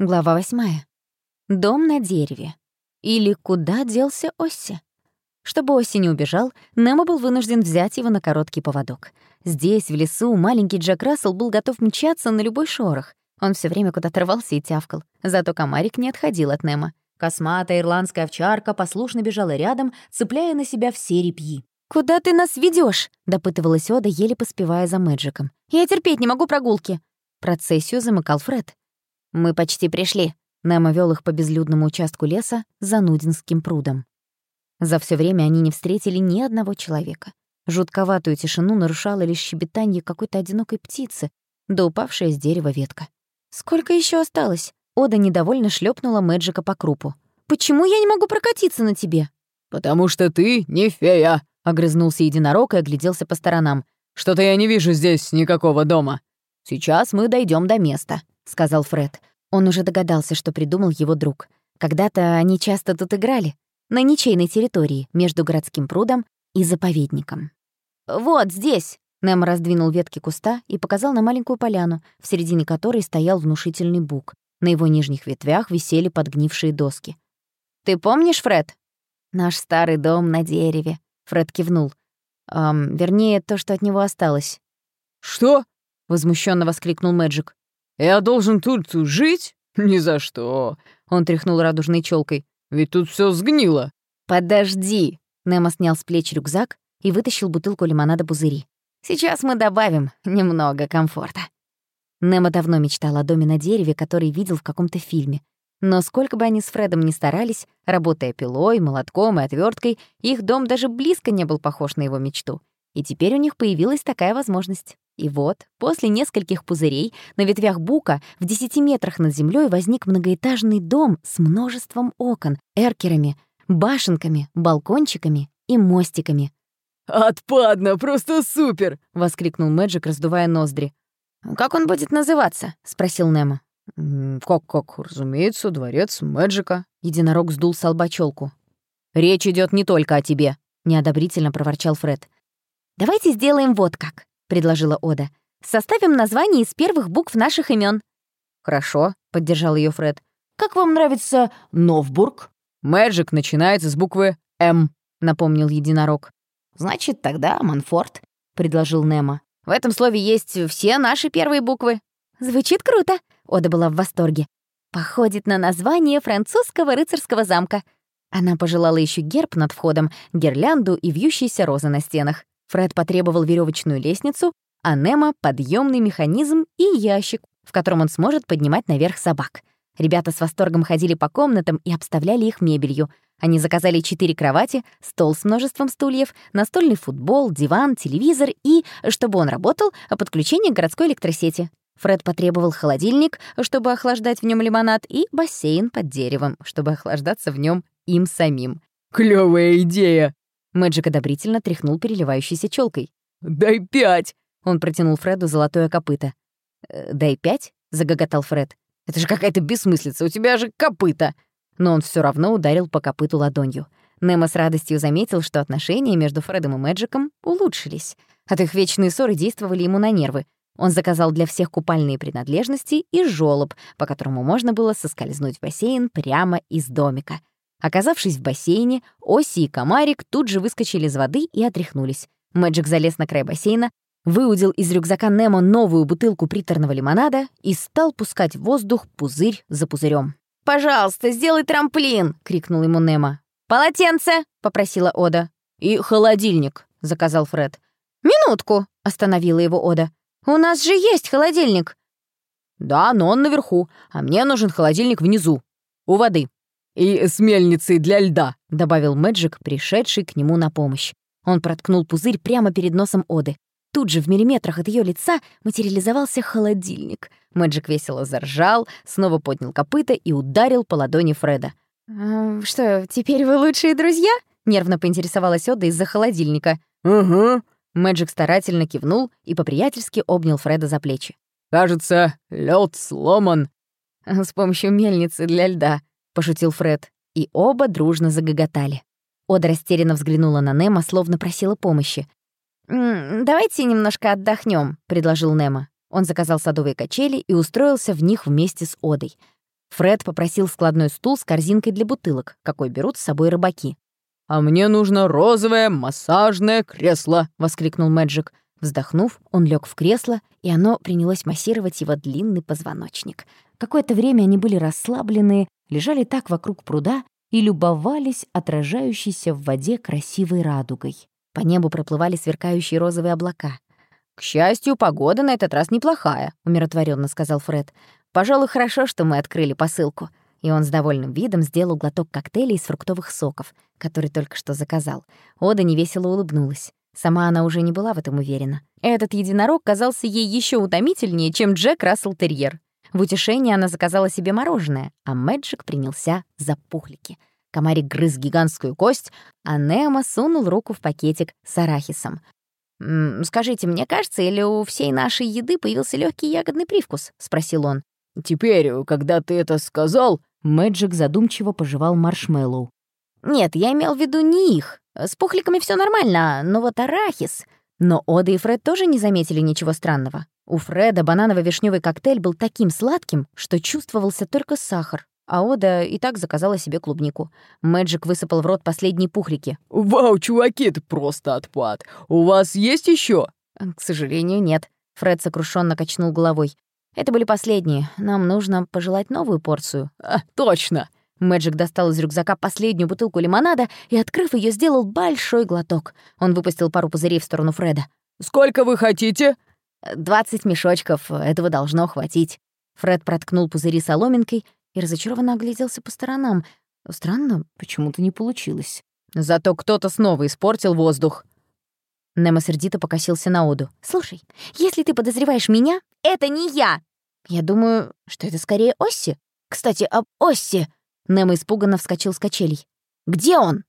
Глава восьмая. Дом на дереве. Или куда делся Осси? Чтобы Осси не убежал, Немо был вынужден взять его на короткий поводок. Здесь, в лесу, маленький Джек Рассел был готов мчаться на любой шорох. Он все время куда-то рвался и тявкал. Зато комарик не отходил от Немо. Косматая ирландская овчарка послушно бежала рядом, цепляя на себя все репьи. «Куда ты нас ведешь? допытывалась Ода, еле поспевая за Мэджиком. «Я терпеть не могу прогулки». Процессию замыкал Фред. «Мы почти пришли». Немо вел их по безлюдному участку леса за Нудинским прудом. За все время они не встретили ни одного человека. Жутковатую тишину нарушало лишь щебетанье какой-то одинокой птицы, да упавшая с дерева ветка. «Сколько еще осталось?» Ода недовольно шлепнула Мэджика по крупу. «Почему я не могу прокатиться на тебе?» «Потому что ты не фея», — огрызнулся единорог и огляделся по сторонам. «Что-то я не вижу здесь никакого дома». «Сейчас мы дойдем до места», — сказал Фред. Он уже догадался, что придумал его друг. Когда-то они часто тут играли, на ничейной территории, между городским прудом и заповедником. «Вот здесь!» — Нэм раздвинул ветки куста и показал на маленькую поляну, в середине которой стоял внушительный бук. На его нижних ветвях висели подгнившие доски. «Ты помнишь, Фред?» «Наш старый дом на дереве», — Фред кивнул. «Эм, вернее, то, что от него осталось». «Что?» — возмущенно воскликнул Мэджик. «Я должен тут жить? Ни за что!» Он тряхнул радужной челкой. «Ведь тут все сгнило!» «Подожди!» Немо снял с плеч рюкзак и вытащил бутылку лимонада пузыри. «Сейчас мы добавим немного комфорта». Немо давно мечтал о доме на дереве, который видел в каком-то фильме. Но сколько бы они с Фредом ни старались, работая пилой, молотком и отверткой, их дом даже близко не был похож на его мечту. И теперь у них появилась такая возможность. И вот, после нескольких пузырей, на ветвях бука в десяти метрах над землей возник многоэтажный дом с множеством окон, эркерами, башенками, балкончиками и мостиками. «Отпадно, просто супер!» — воскликнул Мэджик, раздувая ноздри. «Как он будет называться?» — спросил Немо. «Как-как, разумеется, дворец Мэджика». Единорог сдул с лба «Речь идет не только о тебе», — неодобрительно проворчал Фред. «Давайте сделаем вот как», — предложила Ода. «Составим название из первых букв наших имен. «Хорошо», — поддержал ее Фред. «Как вам нравится Новбург?» «Мэджик начинается с буквы «М», — напомнил единорог. «Значит, тогда Манфорд», — предложил Немо. «В этом слове есть все наши первые буквы». «Звучит круто», — Ода была в восторге. «Походит на название французского рыцарского замка». Она пожелала еще герб над входом, гирлянду и вьющиеся розы на стенах. Фред потребовал веревочную лестницу, а Немо — подъемный механизм и ящик, в котором он сможет поднимать наверх собак. Ребята с восторгом ходили по комнатам и обставляли их мебелью. Они заказали четыре кровати, стол с множеством стульев, настольный футбол, диван, телевизор и, чтобы он работал, подключение к городской электросети. Фред потребовал холодильник, чтобы охлаждать в нем лимонад, и бассейн под деревом, чтобы охлаждаться в нем им самим. «Клёвая идея!» Мэджик одобрительно тряхнул переливающейся челкой. «Дай пять!» — он протянул Фреду золотое копыто. «Э, «Дай пять?» — загоготал Фред. «Это же какая-то бессмыслица, у тебя же копыта!» Но он все равно ударил по копыту ладонью. Немо с радостью заметил, что отношения между Фредом и Мэджиком улучшились. От их вечные ссоры действовали ему на нервы. Он заказал для всех купальные принадлежности и жёлоб, по которому можно было соскользнуть в бассейн прямо из домика. Оказавшись в бассейне, Оси и Комарик тут же выскочили из воды и отряхнулись. Мэджик залез на край бассейна, выудил из рюкзака Немо новую бутылку приторного лимонада и стал пускать в воздух пузырь за пузырем. «Пожалуйста, сделай трамплин!» — крикнул ему Немо. «Полотенце!» — попросила Ода. «И холодильник!» — заказал Фред. «Минутку!» — остановила его Ода. «У нас же есть холодильник!» «Да, но он наверху, а мне нужен холодильник внизу, у воды». «И с мельницей для льда», — добавил Мэджик, пришедший к нему на помощь. Он проткнул пузырь прямо перед носом Оды. Тут же в миллиметрах от ее лица материализовался холодильник. Мэджик весело заржал, снова поднял копыта и ударил по ладони Фреда. «Э, «Что, теперь вы лучшие друзья?» — нервно поинтересовалась Ода из-за холодильника. «Угу». Мэджик старательно кивнул и по-приятельски обнял Фреда за плечи. «Кажется, лед сломан». «С помощью мельницы для льда», пошутил Фред, и оба дружно загоготали. Ода растерянно взглянула на Немо, словно просила помощи. «Давайте немножко отдохнем, предложил Немо. Он заказал садовые качели и устроился в них вместе с Одой. Фред попросил складной стул с корзинкой для бутылок, какой берут с собой рыбаки. «А мне нужно розовое массажное кресло!» — воскликнул Мэджик. Вздохнув, он лег в кресло, и оно принялось массировать его длинный позвоночник. Какое-то время они были расслаблены, лежали так вокруг пруда и любовались отражающейся в воде красивой радугой. По небу проплывали сверкающие розовые облака. «К счастью, погода на этот раз неплохая», — умиротворенно сказал Фред. «Пожалуй, хорошо, что мы открыли посылку». И он с довольным видом сделал глоток коктейля из фруктовых соков, который только что заказал. Ода невесело улыбнулась. Сама она уже не была в этом уверена. Этот единорог казался ей еще утомительнее, чем Джек Рассел Терьер. В утешение она заказала себе мороженое, а Мэджик принялся за пухлики. Комарик грыз гигантскую кость, а Немо сунул руку в пакетик с арахисом. «М -м, «Скажите, мне кажется, или у всей нашей еды появился легкий ягодный привкус?» — спросил он. «Теперь, когда ты это сказал...» Мэджик задумчиво пожевал маршмеллоу. «Нет, я имел в виду не их. С пухликами все нормально, но вот арахис...» Но Ода и Фред тоже не заметили ничего странного. У Фреда бананово-вишневый коктейль был таким сладким, что чувствовался только сахар, а Ода и так заказала себе клубнику. Мэджик высыпал в рот последние пухлики. «Вау, чуваки, это просто отпад! У вас есть еще? «К сожалению, нет». Фред сокрушенно качнул головой. «Это были последние. Нам нужно пожелать новую порцию». А, «Точно!» Мэджик достал из рюкзака последнюю бутылку лимонада и, открыв ее, сделал большой глоток. Он выпустил пару пузырей в сторону Фреда. «Сколько вы хотите?» «Двадцать мешочков, этого должно хватить». Фред проткнул пузыри соломинкой и разочарованно огляделся по сторонам. Странно, почему-то не получилось. «Зато кто-то снова испортил воздух». Немо сердито покосился на Оду. «Слушай, если ты подозреваешь меня, это не я!» «Я думаю, что это скорее Осси. Кстати, об Осси!» Немо испуганно вскочил с качелей. «Где он?»